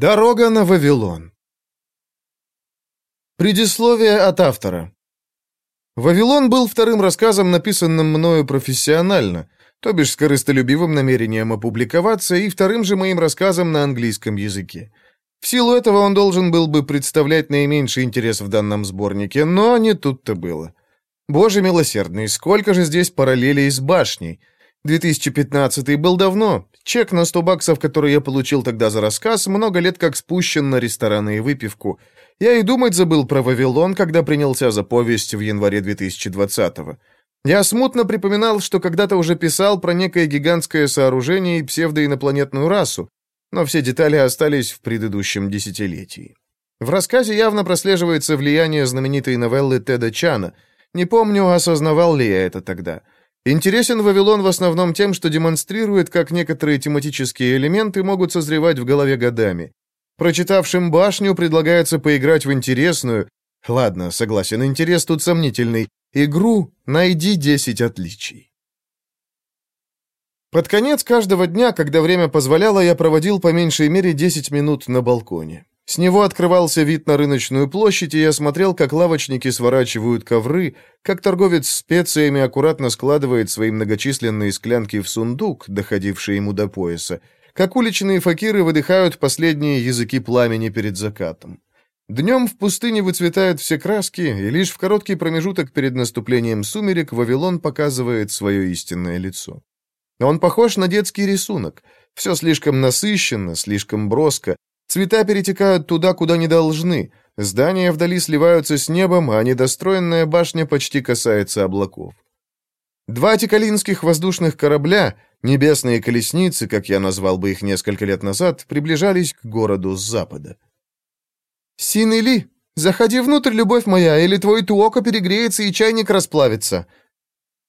Дорога на Вавилон. Предисловие от автора. «Вавилон» был вторым рассказом, написанным мною профессионально, то бишь с намерением опубликоваться, и вторым же моим рассказом на английском языке. В силу этого он должен был бы представлять наименьший интерес в данном сборнике, но не тут-то было. Боже милосердный, сколько же здесь параллелей с башней. 2015 был давно. Чек на 100 баксов, который я получил тогда за рассказ, много лет как спущен на рестораны и выпивку. Я и думать забыл про Вавилон, когда принялся за повесть в январе 2020-го. Я смутно припоминал, что когда-то уже писал про некое гигантское сооружение и псевдоинопланетную расу, но все детали остались в предыдущем десятилетии. В рассказе явно прослеживается влияние знаменитой новеллы Теда Чана. Не помню, осознавал ли я это тогда. Интересен Вавилон в основном тем, что демонстрирует, как некоторые тематические элементы могут созревать в голове годами. Прочитавшим башню предлагается поиграть в интересную, ладно, согласен, интерес тут сомнительный, игру «Найди 10 отличий». Под конец каждого дня, когда время позволяло, я проводил по меньшей мере 10 минут на балконе. С него открывался вид на рыночную площадь, и я смотрел, как лавочники сворачивают ковры, как торговец специями аккуратно складывает свои многочисленные склянки в сундук, доходивший ему до пояса, как уличные факиры выдыхают последние языки пламени перед закатом. Днем в пустыне выцветают все краски, и лишь в короткий промежуток перед наступлением сумерек Вавилон показывает свое истинное лицо. Он похож на детский рисунок. Все слишком насыщенно, слишком броско, Цвета перетекают туда, куда не должны. Здания вдали сливаются с небом, а недостроенная башня почти касается облаков. Два тикалинских воздушных корабля, небесные колесницы, как я назвал бы их несколько лет назад, приближались к городу с запада. «Синели, заходи внутрь, любовь моя, или твой туока перегреется и чайник расплавится».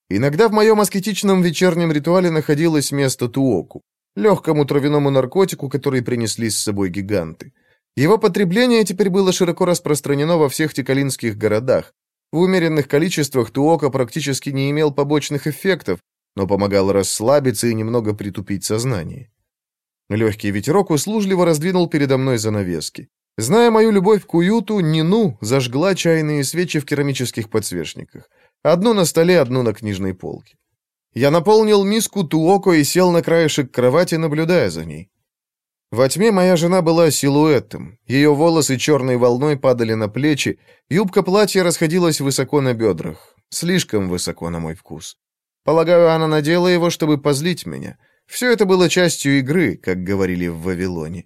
Иногда в моем аскетичном вечернем ритуале находилось место туоку легкому травяному наркотику, который принесли с собой гиганты. Его потребление теперь было широко распространено во всех тикалинских городах. В умеренных количествах туока практически не имел побочных эффектов, но помогал расслабиться и немного притупить сознание. Легкий ветерок услужливо раздвинул передо мной занавески. Зная мою любовь к уюту, Нину зажгла чайные свечи в керамических подсвечниках. Одну на столе, одну на книжной полке. Я наполнил миску туоко и сел на краешек кровати, наблюдая за ней. Во тьме моя жена была силуэтом. Ее волосы черной волной падали на плечи, юбка платья расходилась высоко на бедрах. Слишком высоко на мой вкус. Полагаю, она надела его, чтобы позлить меня. Все это было частью игры, как говорили в Вавилоне.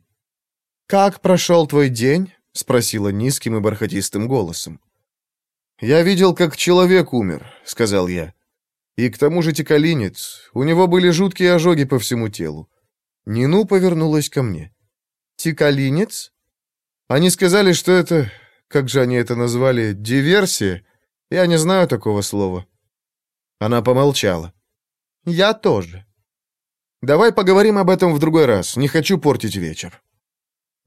«Как прошел твой день?» — спросила низким и бархатистым голосом. «Я видел, как человек умер», — сказал я. И к тому же тикалинец. У него были жуткие ожоги по всему телу. Нину повернулась ко мне. «Тикалинец?» Они сказали, что это... Как же они это назвали? Диверсия? Я не знаю такого слова. Она помолчала. «Я тоже». «Давай поговорим об этом в другой раз. Не хочу портить вечер».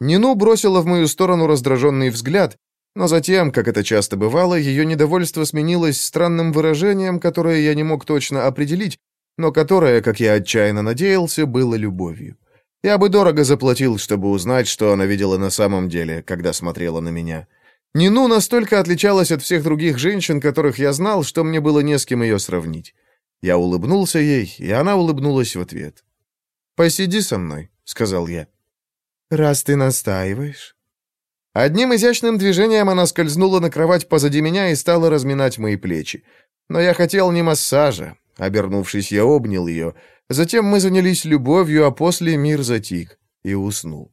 Нину бросила в мою сторону раздраженный взгляд, но затем, как это часто бывало, ее недовольство сменилось странным выражением, которое я не мог точно определить, но которое, как я отчаянно надеялся, было любовью. Я бы дорого заплатил, чтобы узнать, что она видела на самом деле, когда смотрела на меня. Нину настолько отличалась от всех других женщин, которых я знал, что мне было не с кем ее сравнить. Я улыбнулся ей, и она улыбнулась в ответ. «Посиди со мной», — сказал я. «Раз ты настаиваешь». Одним изящным движением она скользнула на кровать позади меня и стала разминать мои плечи. Но я хотел не массажа. Обернувшись, я обнял ее. Затем мы занялись любовью, а после мир затих и уснул.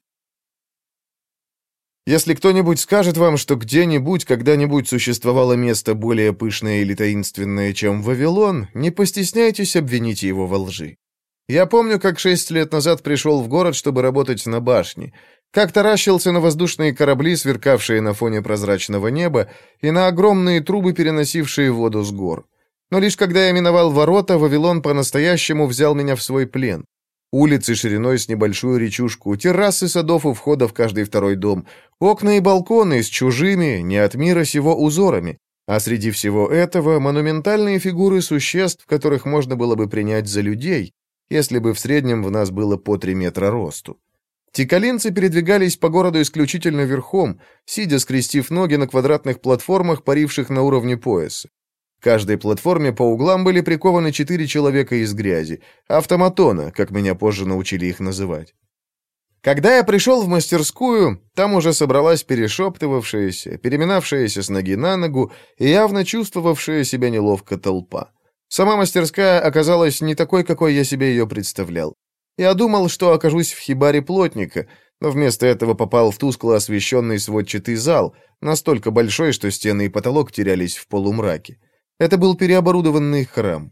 Если кто-нибудь скажет вам, что где-нибудь когда-нибудь существовало место более пышное или таинственное, чем Вавилон, не постесняйтесь обвинить его во лжи. Я помню, как шесть лет назад пришел в город, чтобы работать на башне — как таращился на воздушные корабли, сверкавшие на фоне прозрачного неба, и на огромные трубы, переносившие воду с гор. Но лишь когда я миновал ворота, Вавилон по-настоящему взял меня в свой плен. Улицы шириной с небольшую речушку, террасы садов у входа в каждый второй дом, окна и балконы с чужими, не от мира сего узорами, а среди всего этого монументальные фигуры существ, которых можно было бы принять за людей, если бы в среднем в нас было по три метра росту. Тикалинцы передвигались по городу исключительно верхом, сидя скрестив ноги на квадратных платформах, паривших на уровне пояса. Каждой платформе по углам были прикованы четыре человека из грязи, автоматона, как меня позже научили их называть. Когда я пришел в мастерскую, там уже собралась перешептывавшаяся, переминавшаяся с ноги на ногу и явно чувствовавшая себя неловко толпа. Сама мастерская оказалась не такой, какой я себе ее представлял. Я думал, что окажусь в хибаре плотника, но вместо этого попал в тускло освещенный сводчатый зал, настолько большой, что стены и потолок терялись в полумраке. Это был переоборудованный храм.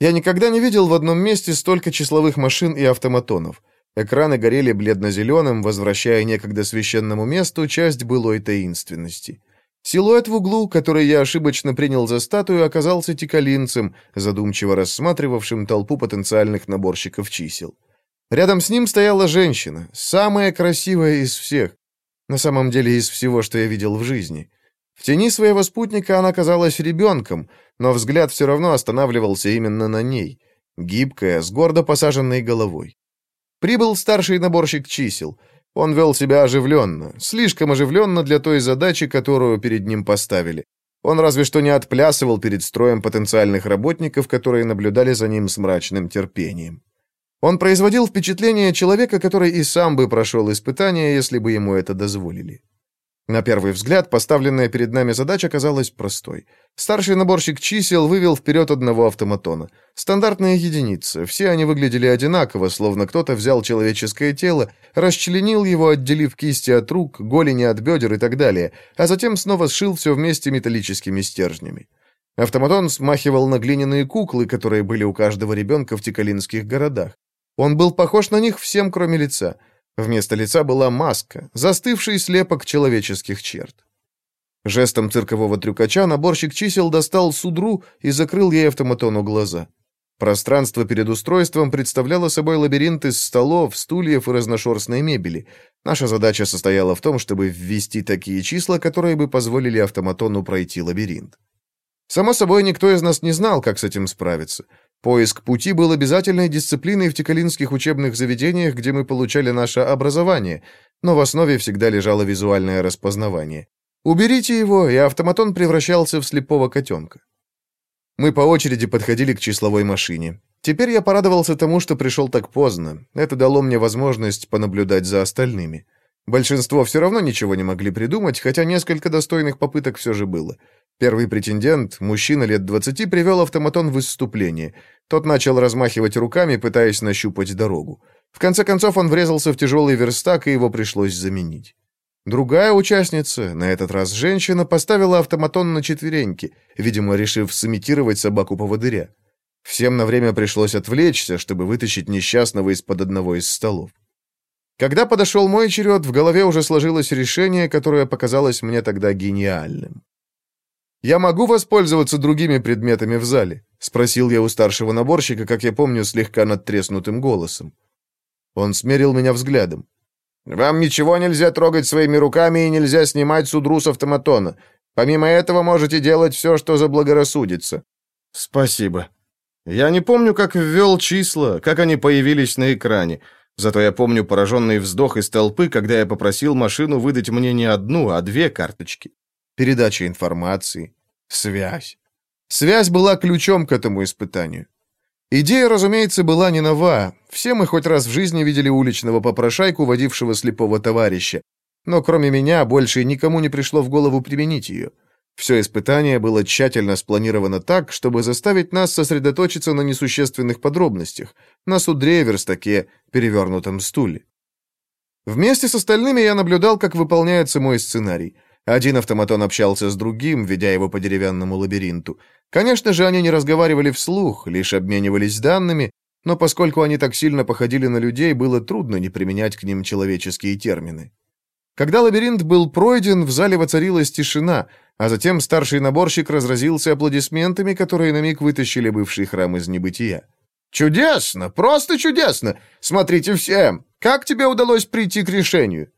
Я никогда не видел в одном месте столько числовых машин и автоматонов — Экраны горели бледно-зеленым, возвращая некогда священному месту часть былой таинственности. Силуэт в углу, который я ошибочно принял за статую, оказался тикалинцем, задумчиво рассматривавшим толпу потенциальных наборщиков чисел. Рядом с ним стояла женщина, самая красивая из всех. На самом деле, из всего, что я видел в жизни. В тени своего спутника она казалась ребенком, но взгляд все равно останавливался именно на ней. Гибкая, с гордо посаженной головой. Прибыл старший наборщик чисел. Он вел себя оживленно, слишком оживленно для той задачи, которую перед ним поставили. Он разве что не отплясывал перед строем потенциальных работников, которые наблюдали за ним с мрачным терпением. Он производил впечатление человека, который и сам бы прошел испытание, если бы ему это дозволили. На первый взгляд, поставленная перед нами задача казалась простой. Старший наборщик чисел вывел вперед одного автоматона. Стандартная единица, все они выглядели одинаково, словно кто-то взял человеческое тело, расчленил его, отделив кисти от рук, голени от бедер и так далее, а затем снова сшил все вместе металлическими стержнями. Автоматон смахивал на глиняные куклы, которые были у каждого ребенка в тикалинских городах. Он был похож на них всем, кроме лица — Вместо лица была маска, застывший слепок человеческих черт. Жестом циркового трюкача наборщик чисел достал судру и закрыл ей автоматону глаза. Пространство перед устройством представляло собой лабиринт из столов, стульев и разношерстной мебели. Наша задача состояла в том, чтобы ввести такие числа, которые бы позволили автоматону пройти лабиринт. Само собой, никто из нас не знал, как с этим справиться. Поиск пути был обязательной дисциплиной в тикалинских учебных заведениях, где мы получали наше образование, но в основе всегда лежало визуальное распознавание. Уберите его, и автоматон превращался в слепого котенка. Мы по очереди подходили к числовой машине. Теперь я порадовался тому, что пришел так поздно. Это дало мне возможность понаблюдать за остальными. Большинство все равно ничего не могли придумать, хотя несколько достойных попыток все же было. Первый претендент, мужчина лет двадцати, привел автоматон в выступление. Тот начал размахивать руками, пытаясь нащупать дорогу. В конце концов он врезался в тяжелый верстак, и его пришлось заменить. Другая участница, на этот раз женщина, поставила автоматон на четвереньки, видимо, решив сымитировать собаку-поводыря. Всем на время пришлось отвлечься, чтобы вытащить несчастного из-под одного из столов. Когда подошел мой черед, в голове уже сложилось решение, которое показалось мне тогда гениальным. «Я могу воспользоваться другими предметами в зале?» — спросил я у старшего наборщика, как я помню, слегка надтреснутым голосом. Он смерил меня взглядом. «Вам ничего нельзя трогать своими руками и нельзя снимать судру с автоматона. Помимо этого можете делать все, что заблагорассудится». «Спасибо. Я не помню, как ввел числа, как они появились на экране. Зато я помню пораженный вздох из толпы, когда я попросил машину выдать мне не одну, а две карточки передача информации, связь. Связь была ключом к этому испытанию. Идея, разумеется, была не нова. Все мы хоть раз в жизни видели уличного попрошайку, водившего слепого товарища. Но кроме меня, больше никому не пришло в голову применить ее. Все испытание было тщательно спланировано так, чтобы заставить нас сосредоточиться на несущественных подробностях, на судре, верстаке, перевернутом стуле. Вместе с остальными я наблюдал, как выполняется мой сценарий. Один автоматон общался с другим, ведя его по деревянному лабиринту. Конечно же, они не разговаривали вслух, лишь обменивались данными, но поскольку они так сильно походили на людей, было трудно не применять к ним человеческие термины. Когда лабиринт был пройден, в зале воцарилась тишина, а затем старший наборщик разразился аплодисментами, которые на миг вытащили бывший храм из небытия. «Чудесно! Просто чудесно! Смотрите все! Как тебе удалось прийти к решению?»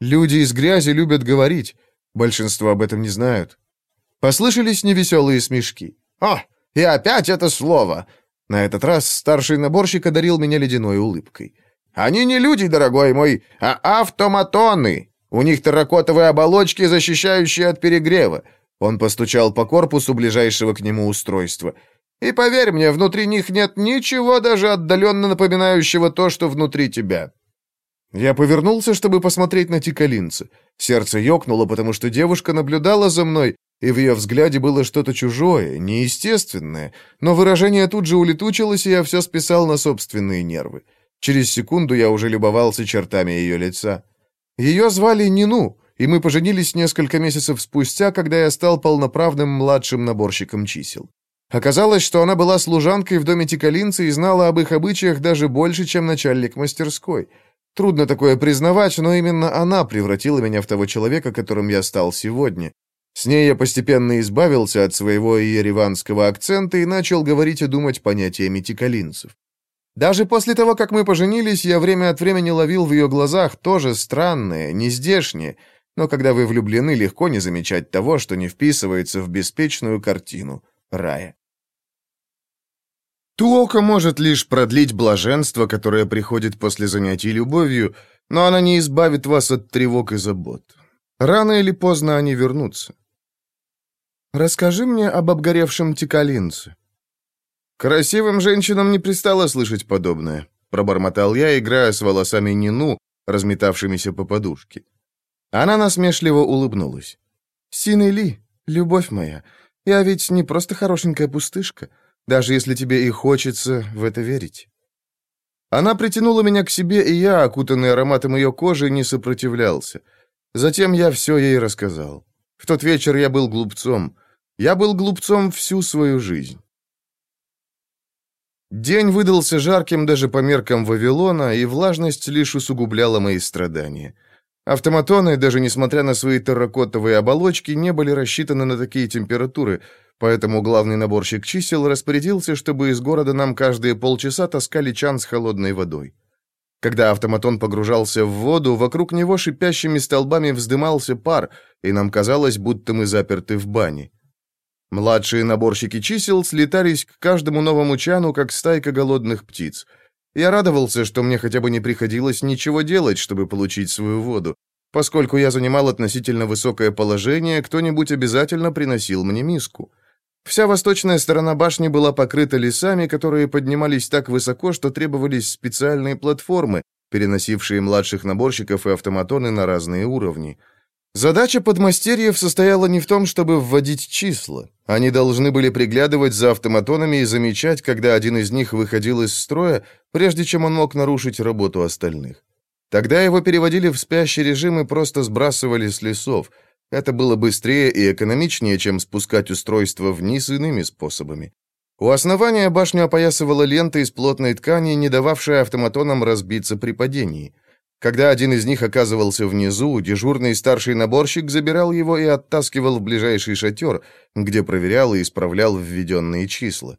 «Люди из грязи любят говорить. Большинство об этом не знают. Послышались невеселые смешки. «О, и опять это слово!» На этот раз старший наборщик одарил меня ледяной улыбкой. Они не люди, дорогой мой, а автоматоны. У них терракотовые оболочки, защищающие от перегрева. Он постучал по корпусу ближайшего к нему устройства. И поверь мне, внутри них нет ничего даже отдаленно напоминающего то, что внутри тебя. Я повернулся, чтобы посмотреть на Тикалинца. Сердце ёкнуло, потому что девушка наблюдала за мной, и в ее взгляде было что-то чужое, неестественное, но выражение тут же улетучилось, и я все списал на собственные нервы. Через секунду я уже любовался чертами ее лица. Ее звали Нину, и мы поженились несколько месяцев спустя, когда я стал полноправным младшим наборщиком чисел. Оказалось, что она была служанкой в доме Тикалинца и знала об их обычаях даже больше, чем начальник мастерской. Трудно такое признавать, но именно она превратила меня в того человека, которым я стал сегодня. С ней я постепенно избавился от своего иереванского акцента и начал говорить и думать понятиями тикалинцев. Даже после того, как мы поженились, я время от времени ловил в ее глазах тоже странное, нездешнее, но когда вы влюблены, легко не замечать того, что не вписывается в беспечную картину рая. Туока может лишь продлить блаженство, которое приходит после занятий любовью, но она не избавит вас от тревог и забот. Рано или поздно они вернутся. Расскажи мне об обгоревшем тикалинце. Красивым женщинам не пристало слышать подобное, пробормотал я, играя с волосами Нину, разметавшимися по подушке. Она насмешливо улыбнулась. Синели, любовь моя, я ведь не просто хорошенькая пустышка, даже если тебе и хочется в это верить. Она притянула меня к себе, и я, окутанный ароматом ее кожи, не сопротивлялся. Затем я все ей рассказал. В тот вечер я был глупцом. Я был глупцом всю свою жизнь. День выдался жарким даже по меркам Вавилона, и влажность лишь усугубляла мои страдания. Автоматоны, даже несмотря на свои терракотовые оболочки, не были рассчитаны на такие температуры, поэтому главный наборщик чисел распорядился, чтобы из города нам каждые полчаса таскали чан с холодной водой. Когда автоматон погружался в воду, вокруг него шипящими столбами вздымался пар, и нам казалось, будто мы заперты в бане. Младшие наборщики чисел слетались к каждому новому чану, как стайка голодных птиц. Я радовался, что мне хотя бы не приходилось ничего делать, чтобы получить свою воду. Поскольку я занимал относительно высокое положение, кто-нибудь обязательно приносил мне миску. Вся восточная сторона башни была покрыта лесами, которые поднимались так высоко, что требовались специальные платформы, переносившие младших наборщиков и автоматоны на разные уровни. Задача подмастерьев состояла не в том, чтобы вводить числа. Они должны были приглядывать за автоматонами и замечать, когда один из них выходил из строя, прежде чем он мог нарушить работу остальных. Тогда его переводили в спящий режим и просто сбрасывали с лесов – это было быстрее и экономичнее, чем спускать устройство вниз иными способами. У основания башню опоясывала лента из плотной ткани, не дававшая автоматонам разбиться при падении. Когда один из них оказывался внизу, дежурный старший наборщик забирал его и оттаскивал в ближайший шатер, где проверял и исправлял введенные числа.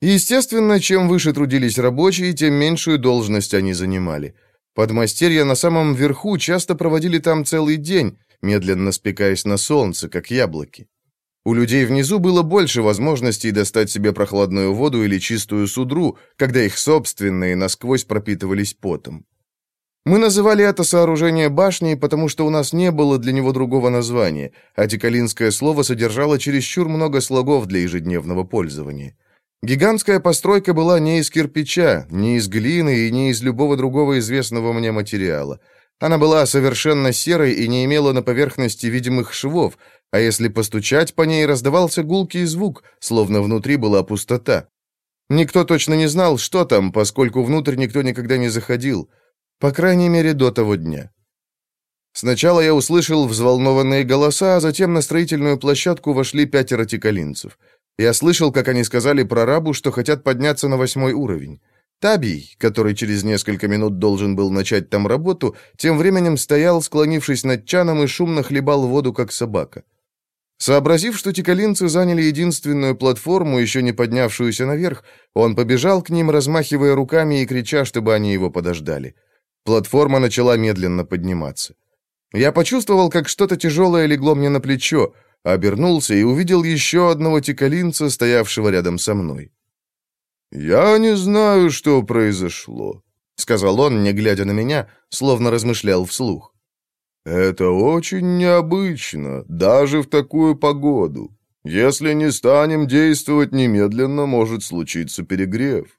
Естественно, чем выше трудились рабочие, тем меньшую должность они занимали. Подмастерья на самом верху часто проводили там целый день, медленно спекаясь на солнце, как яблоки. У людей внизу было больше возможностей достать себе прохладную воду или чистую судру, когда их собственные насквозь пропитывались потом. Мы называли это сооружение башней, потому что у нас не было для него другого названия, а тикалинское слово содержало чересчур много слогов для ежедневного пользования. Гигантская постройка была не из кирпича, не из глины и не из любого другого известного мне материала – она была совершенно серой и не имела на поверхности видимых швов, а если постучать по ней, раздавался гулкий звук, словно внутри была пустота. Никто точно не знал, что там, поскольку внутрь никто никогда не заходил, по крайней мере, до того дня. Сначала я услышал взволнованные голоса, а затем на строительную площадку вошли пятеро тикалинцев. Я слышал, как они сказали прорабу, что хотят подняться на восьмой уровень. Табий, который через несколько минут должен был начать там работу, тем временем стоял, склонившись над чаном, и шумно хлебал воду, как собака. Сообразив, что тикалинцы заняли единственную платформу, еще не поднявшуюся наверх, он побежал к ним, размахивая руками и крича, чтобы они его подождали. Платформа начала медленно подниматься. Я почувствовал, как что-то тяжелое легло мне на плечо, обернулся и увидел еще одного тикалинца, стоявшего рядом со мной. «Я не знаю, что произошло», сказал он, не глядя на меня, словно размышлял вслух. «Это очень необычно, даже в такую погоду. Если не станем действовать немедленно, может случиться перегрев».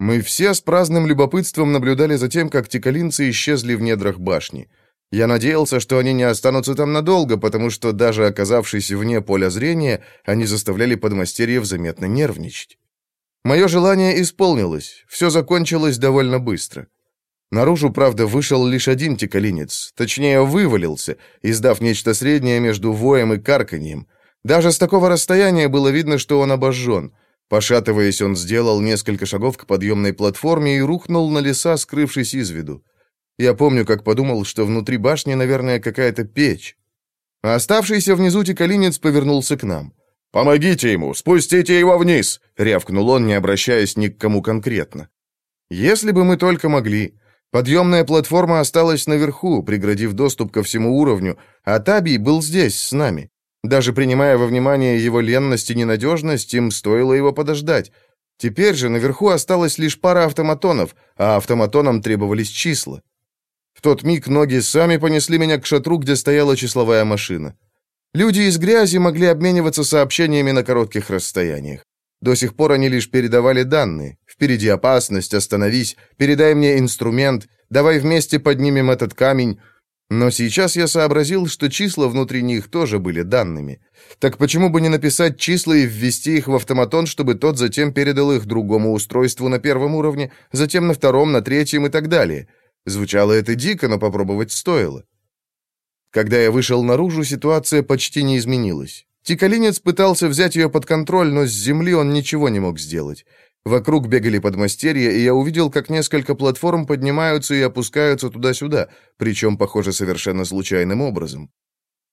Мы все с праздным любопытством наблюдали за тем, как тикалинцы исчезли в недрах башни. Я надеялся, что они не останутся там надолго, потому что, даже оказавшись вне поля зрения, они заставляли подмастерьев заметно нервничать. Мое желание исполнилось, все закончилось довольно быстро. Наружу, правда, вышел лишь один тикалинец, точнее, вывалился, издав нечто среднее между воем и карканьем. Даже с такого расстояния было видно, что он обожжен. Пошатываясь, он сделал несколько шагов к подъемной платформе и рухнул на леса, скрывшись из виду. Я помню, как подумал, что внутри башни, наверное, какая-то печь. А оставшийся внизу тикалинец повернулся к нам. «Помогите ему! Спустите его вниз!» — рявкнул он, не обращаясь ни к кому конкретно. «Если бы мы только могли. Подъемная платформа осталась наверху, преградив доступ ко всему уровню, а Табий был здесь, с нами. Даже принимая во внимание его ленность и ненадежность, им стоило его подождать. Теперь же наверху осталась лишь пара автоматонов, а автоматонам требовались числа. В тот миг ноги сами понесли меня к шатру, где стояла числовая машина. Люди из грязи могли обмениваться сообщениями на коротких расстояниях. До сих пор они лишь передавали данные. Впереди опасность, остановись, передай мне инструмент, давай вместе поднимем этот камень. Но сейчас я сообразил, что числа внутри них тоже были данными. Так почему бы не написать числа и ввести их в автоматон, чтобы тот затем передал их другому устройству на первом уровне, затем на втором, на третьем и так далее? Звучало это дико, но попробовать стоило. Когда я вышел наружу, ситуация почти не изменилась. Тикалинец пытался взять ее под контроль, но с земли он ничего не мог сделать. Вокруг бегали подмастерья, и я увидел, как несколько платформ поднимаются и опускаются туда-сюда, причем, похоже, совершенно случайным образом.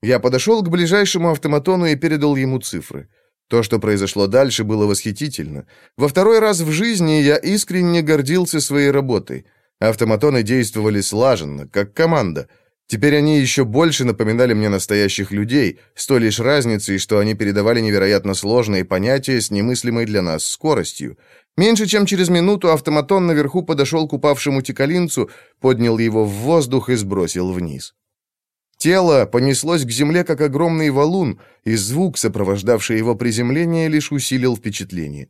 Я подошел к ближайшему автоматону и передал ему цифры. То, что произошло дальше, было восхитительно. Во второй раз в жизни я искренне гордился своей работой. Автоматоны действовали слаженно, как команда — Теперь они еще больше напоминали мне настоящих людей, с той лишь разницей, что они передавали невероятно сложные понятия с немыслимой для нас скоростью. Меньше чем через минуту автоматон наверху подошел к упавшему тикалинцу, поднял его в воздух и сбросил вниз. Тело понеслось к земле, как огромный валун, и звук, сопровождавший его приземление, лишь усилил впечатление.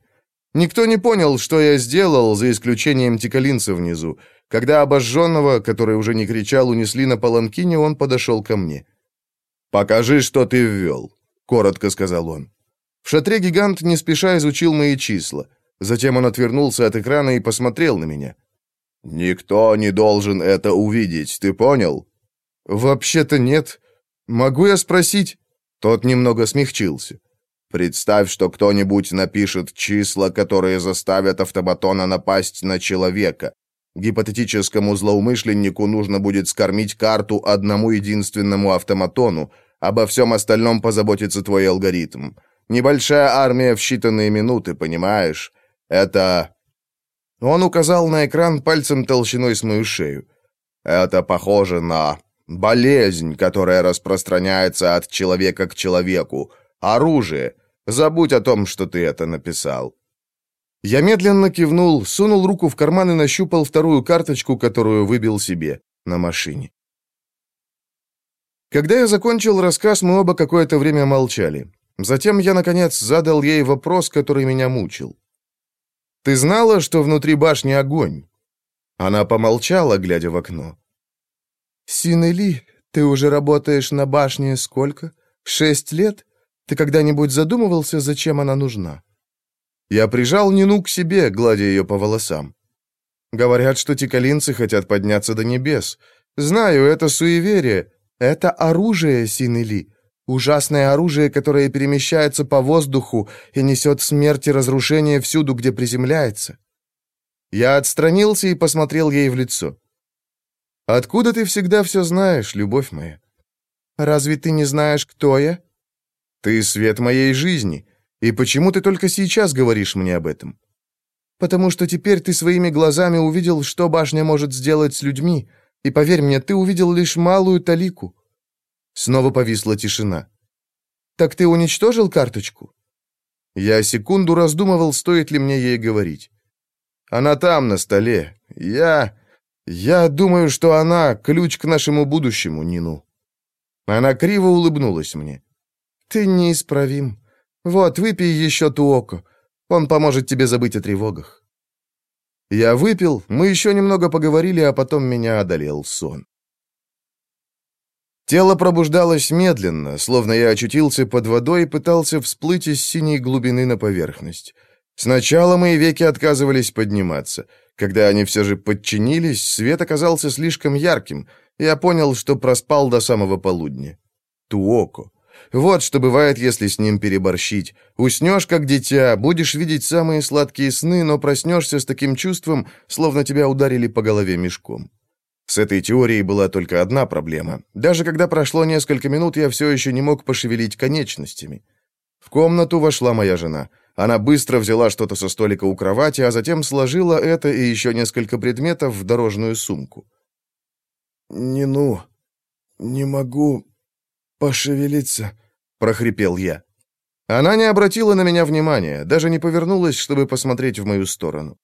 Никто не понял, что я сделал, за исключением тикалинца внизу. Когда обожженного, который уже не кричал, унесли на паланкине, он подошел ко мне. «Покажи, что ты ввел», — коротко сказал он. В шатре гигант не спеша изучил мои числа. Затем он отвернулся от экрана и посмотрел на меня. «Никто не должен это увидеть, ты понял?» «Вообще-то нет. Могу я спросить?» Тот немного смягчился. «Представь, что кто-нибудь напишет числа, которые заставят автоматона напасть на человека. Гипотетическому злоумышленнику нужно будет скормить карту одному единственному автоматону, обо всем остальном позаботится твой алгоритм. Небольшая армия в считанные минуты, понимаешь? Это...» Он указал на экран пальцем толщиной с мою шею. «Это похоже на болезнь, которая распространяется от человека к человеку. Оружие. Забудь о том, что ты это написал. Я медленно кивнул, сунул руку в карман и нащупал вторую карточку, которую выбил себе на машине. Когда я закончил рассказ, мы оба какое-то время молчали. Затем я, наконец, задал ей вопрос, который меня мучил. «Ты знала, что внутри башни огонь?» Она помолчала, глядя в окно. «Синели, ты уже работаешь на башне сколько? Шесть лет? Ты когда-нибудь задумывался, зачем она нужна?» Я прижал Нину к себе, гладя ее по волосам. Говорят, что тикалинцы хотят подняться до небес. Знаю, это суеверие. Это оружие, Синели. Ужасное оружие, которое перемещается по воздуху и несет смерть и разрушение всюду, где приземляется. Я отстранился и посмотрел ей в лицо. «Откуда ты всегда все знаешь, любовь моя? Разве ты не знаешь, кто я?» «Ты свет моей жизни. И почему ты только сейчас говоришь мне об этом? Потому что теперь ты своими глазами увидел, что башня может сделать с людьми, и поверь мне, ты увидел лишь малую талику. Снова повисла тишина. Так ты уничтожил карточку? Я секунду раздумывал, стоит ли мне ей говорить. Она там, на столе. Я... я думаю, что она — ключ к нашему будущему, Нину». Она криво улыбнулась мне. «Ты неисправим. Вот, выпей еще туоко. Он поможет тебе забыть о тревогах». Я выпил, мы еще немного поговорили, а потом меня одолел сон. Тело пробуждалось медленно, словно я очутился под водой и пытался всплыть из синей глубины на поверхность. Сначала мои веки отказывались подниматься. Когда они все же подчинились, свет оказался слишком ярким. Я понял, что проспал до самого полудня. Туоко. Вот что бывает, если с ним переборщить. Уснешь, как дитя, будешь видеть самые сладкие сны, но проснешься с таким чувством, словно тебя ударили по голове мешком. С этой теорией была только одна проблема. Даже когда прошло несколько минут, я все еще не мог пошевелить конечностями. В комнату вошла моя жена. Она быстро взяла что-то со столика у кровати, а затем сложила это и еще несколько предметов в дорожную сумку. «Не ну, не могу пошевелиться», — прохрипел я. Она не обратила на меня внимания, даже не повернулась, чтобы посмотреть в мою сторону.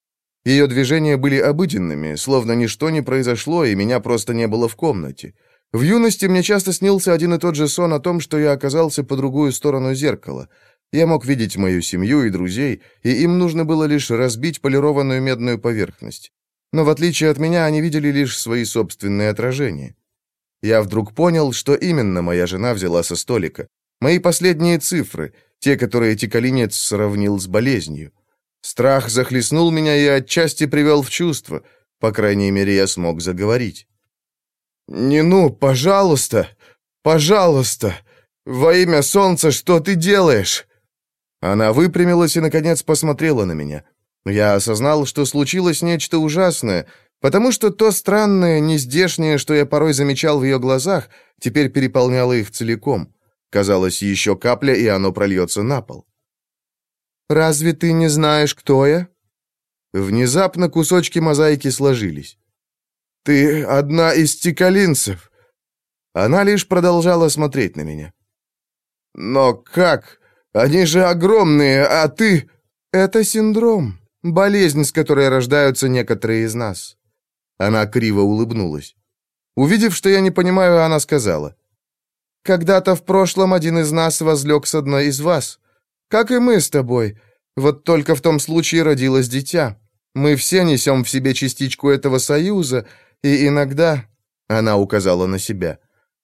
Ее движения были обыденными, словно ничто не произошло, и меня просто не было в комнате. В юности мне часто снился один и тот же сон о том, что я оказался по другую сторону зеркала. Я мог видеть мою семью и друзей, и им нужно было лишь разбить полированную медную поверхность. Но в отличие от меня, они видели лишь свои собственные отражения. Я вдруг понял, что именно моя жена взяла со столика. Мои последние цифры, те, которые Тикалинец сравнил с болезнью. Страх захлестнул меня и отчасти привел в чувство. По крайней мере, я смог заговорить. «Не ну, пожалуйста, пожалуйста! Во имя солнца, что ты делаешь?» Она выпрямилась и, наконец, посмотрела на меня. Я осознал, что случилось нечто ужасное, потому что то странное, нездешнее, что я порой замечал в ее глазах, теперь переполняло их целиком. Казалось, еще капля, и оно прольется на пол. Разве ты не знаешь, кто я?» Внезапно кусочки мозаики сложились. «Ты одна из тикалинцев». Она лишь продолжала смотреть на меня. «Но как? Они же огромные, а ты...» «Это синдром, болезнь, с которой рождаются некоторые из нас». Она криво улыбнулась. Увидев, что я не понимаю, она сказала. «Когда-то в прошлом один из нас возлег с одной из вас. Как и мы с тобой. Вот только в том случае родилось дитя. Мы все несем в себе частичку этого союза, и иногда...» Она указала на себя.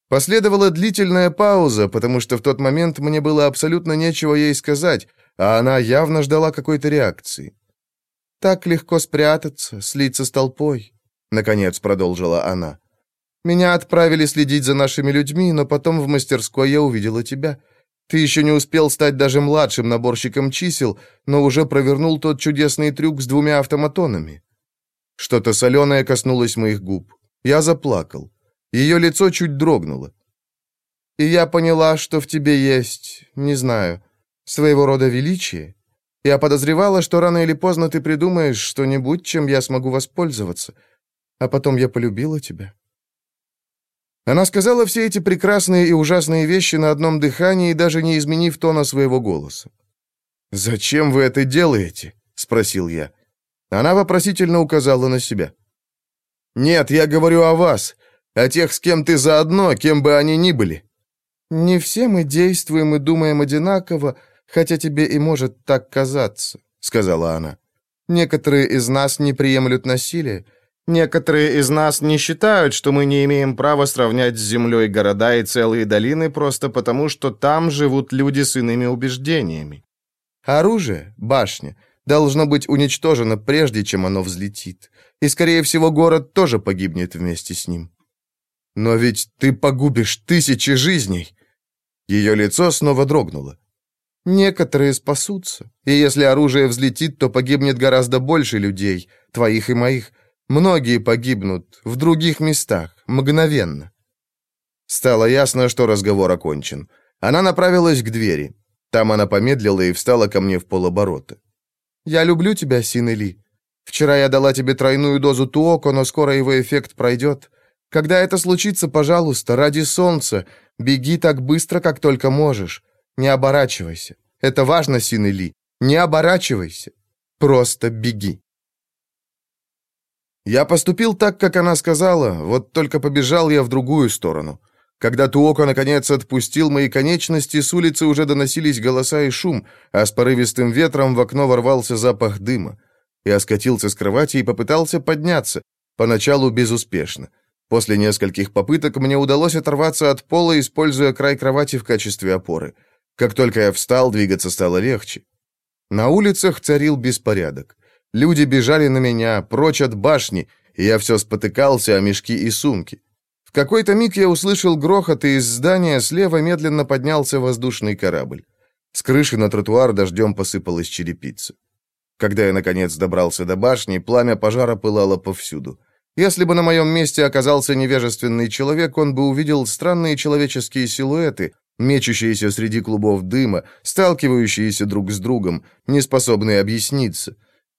Последовала длительная пауза, потому что в тот момент мне было абсолютно нечего ей сказать, а она явно ждала какой-то реакции. «Так легко спрятаться, слиться с толпой», — наконец продолжила она. «Меня отправили следить за нашими людьми, но потом в мастерской я увидела тебя. Ты еще не успел стать даже младшим наборщиком чисел, но уже провернул тот чудесный трюк с двумя автоматонами. Что-то соленое коснулось моих губ. Я заплакал. Ее лицо чуть дрогнуло. И я поняла, что в тебе есть, не знаю, своего рода величие. Я подозревала, что рано или поздно ты придумаешь что-нибудь, чем я смогу воспользоваться. А потом я полюбила тебя. Она сказала все эти прекрасные и ужасные вещи на одном дыхании, даже не изменив тона своего голоса. «Зачем вы это делаете?» — спросил я. Она вопросительно указала на себя. «Нет, я говорю о вас, о тех, с кем ты заодно, кем бы они ни были». «Не все мы действуем и думаем одинаково, хотя тебе и может так казаться», — сказала она. «Некоторые из нас не приемлют насилие, Некоторые из нас не считают, что мы не имеем права сравнять с землей города и целые долины просто потому, что там живут люди с иными убеждениями. Оружие, башня, должно быть уничтожено прежде, чем оно взлетит. И, скорее всего, город тоже погибнет вместе с ним. Но ведь ты погубишь тысячи жизней. Ее лицо снова дрогнуло. Некоторые спасутся, и если оружие взлетит, то погибнет гораздо больше людей, твоих и моих, Многие погибнут в других местах, мгновенно. Стало ясно, что разговор окончен. Она направилась к двери. Там она помедлила и встала ко мне в полоборота. «Я люблю тебя, Синели. Вчера я дала тебе тройную дозу Туоко, но скоро его эффект пройдет. Когда это случится, пожалуйста, ради солнца, беги так быстро, как только можешь. Не оборачивайся. Это важно, Синели. Не оборачивайся. Просто беги». Я поступил так, как она сказала, вот только побежал я в другую сторону. Когда Туоко наконец отпустил мои конечности, с улицы уже доносились голоса и шум, а с порывистым ветром в окно ворвался запах дыма. Я скатился с кровати и попытался подняться, поначалу безуспешно. После нескольких попыток мне удалось оторваться от пола, используя край кровати в качестве опоры. Как только я встал, двигаться стало легче. На улицах царил беспорядок. Люди бежали на меня, прочь от башни, и я все спотыкался о мешки и сумки. В какой-то миг я услышал грохот, и из здания слева медленно поднялся воздушный корабль. С крыши на тротуар дождем посыпалась черепица. Когда я, наконец, добрался до башни, пламя пожара пылало повсюду. Если бы на моем месте оказался невежественный человек, он бы увидел странные человеческие силуэты, мечущиеся среди клубов дыма, сталкивающиеся друг с другом, неспособные объясниться.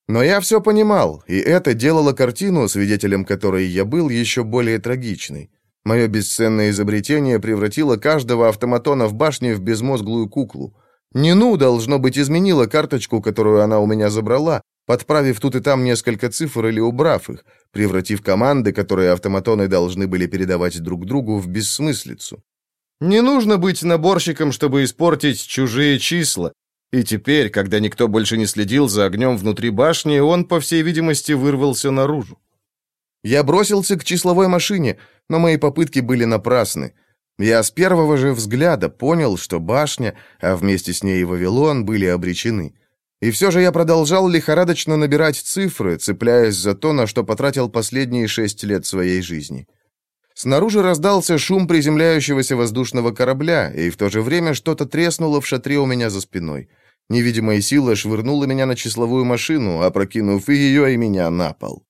Но я все понимал, и это делало картину, свидетелем которой я был, еще более трагичной. Мое бесценное изобретение превратило каждого автоматона в башне в безмозглую куклу. Нину, должно быть, изменила карточку, которую она у меня забрала, подправив тут и там несколько цифр или убрав их, превратив команды, которые автоматоны должны были передавать друг другу, в бессмыслицу. Не нужно быть наборщиком, чтобы испортить чужие числа. И теперь, когда никто больше не следил за огнем внутри башни, он, по всей видимости, вырвался наружу. Я бросился к числовой машине, но мои попытки были напрасны. Я с первого же взгляда понял, что башня, а вместе с ней и Вавилон, были обречены. И все же я продолжал лихорадочно набирать цифры, цепляясь за то, на что потратил последние шесть лет своей жизни. Снаружи раздался шум приземляющегося воздушного корабля, и в то же время что-то треснуло в шатре у меня за спиной. Невидимая сила швырнула меня на числовую машину, опрокинув и ее, и меня на пол.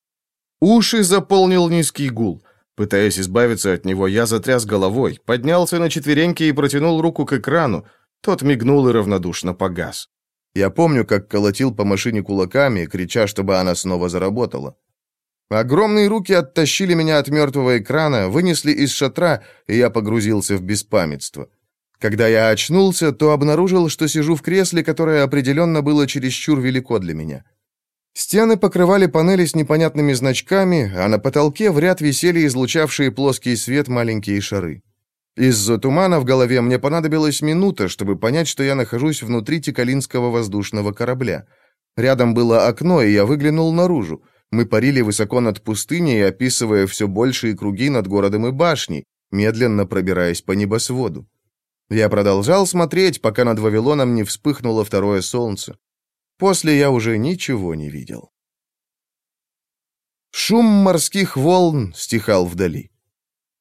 Уши заполнил низкий гул. Пытаясь избавиться от него, я затряс головой, поднялся на четвереньки и протянул руку к экрану. Тот мигнул и равнодушно погас. Я помню, как колотил по машине кулаками, крича, чтобы она снова заработала. Огромные руки оттащили меня от мертвого экрана, вынесли из шатра, и я погрузился в беспамятство. Когда я очнулся, то обнаружил, что сижу в кресле, которое определенно было чересчур велико для меня. Стены покрывали панели с непонятными значками, а на потолке в ряд висели излучавшие плоский свет маленькие шары. Из-за тумана в голове мне понадобилась минута, чтобы понять, что я нахожусь внутри Тикалинского воздушного корабля. Рядом было окно, и я выглянул наружу. Мы парили высоко над пустыней, описывая все большие круги над городом и башней, медленно пробираясь по небосводу. Я продолжал смотреть, пока над Вавилоном не вспыхнуло второе солнце. После я уже ничего не видел. Шум морских волн стихал вдали.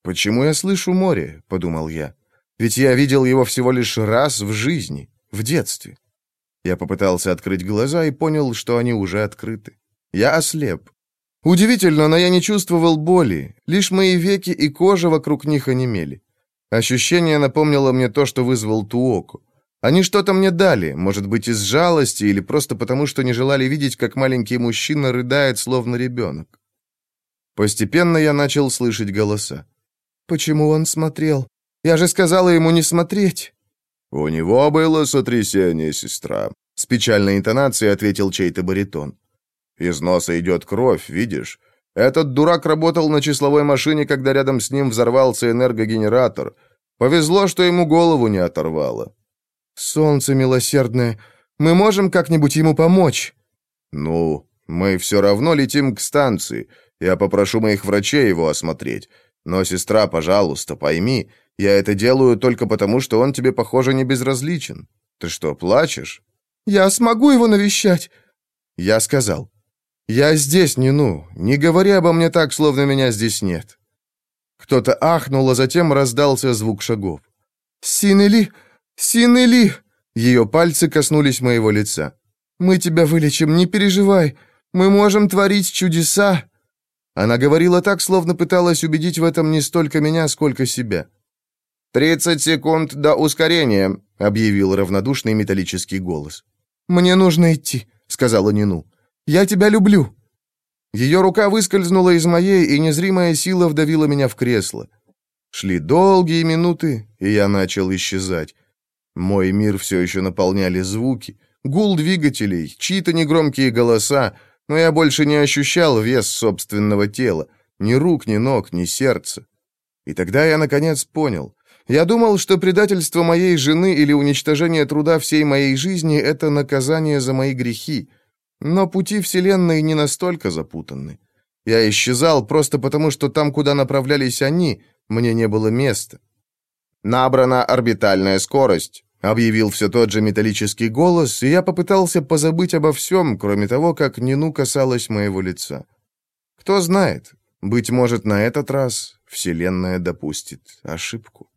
«Почему я слышу море?» — подумал я. «Ведь я видел его всего лишь раз в жизни, в детстве». Я попытался открыть глаза и понял, что они уже открыты. Я ослеп. Удивительно, но я не чувствовал боли, лишь мои веки и кожа вокруг них онемели. Ощущение напомнило мне то, что вызвал Туоку. Они что-то мне дали, может быть, из жалости или просто потому, что не желали видеть, как маленький мужчина рыдает, словно ребенок. Постепенно я начал слышать голоса. «Почему он смотрел? Я же сказала ему не смотреть!» «У него было сотрясение, сестра», — с печальной интонацией ответил чей-то баритон. Из носа идет кровь, видишь? Этот дурак работал на числовой машине, когда рядом с ним взорвался энергогенератор. Повезло, что ему голову не оторвало. Солнце милосердное, мы можем как-нибудь ему помочь? Ну, мы все равно летим к станции. Я попрошу моих врачей его осмотреть. Но, сестра, пожалуйста, пойми, я это делаю только потому, что он тебе, похоже, не безразличен. Ты что, плачешь? Я смогу его навещать. Я сказал. «Я здесь, Нину. Не говори обо мне так, словно меня здесь нет». Кто-то ахнул, а затем раздался звук шагов. «Синели! Синели!» Ее пальцы коснулись моего лица. «Мы тебя вылечим, не переживай. Мы можем творить чудеса!» Она говорила так, словно пыталась убедить в этом не столько меня, сколько себя. «Тридцать секунд до ускорения», — объявил равнодушный металлический голос. «Мне нужно идти», — сказала Нину. Я тебя люблю!» Ее рука выскользнула из моей, и незримая сила вдавила меня в кресло. Шли долгие минуты, и я начал исчезать. Мой мир все еще наполняли звуки, гул двигателей, чьи-то негромкие голоса, но я больше не ощущал вес собственного тела, ни рук, ни ног, ни сердца. И тогда я, наконец, понял. Я думал, что предательство моей жены или уничтожение труда всей моей жизни — это наказание за мои грехи. Но пути Вселенной не настолько запутанны. Я исчезал просто потому, что там, куда направлялись они, мне не было места. «Набрана орбитальная скорость», — объявил все тот же металлический голос, и я попытался позабыть обо всем, кроме того, как Нину касалась моего лица. Кто знает, быть может, на этот раз Вселенная допустит ошибку.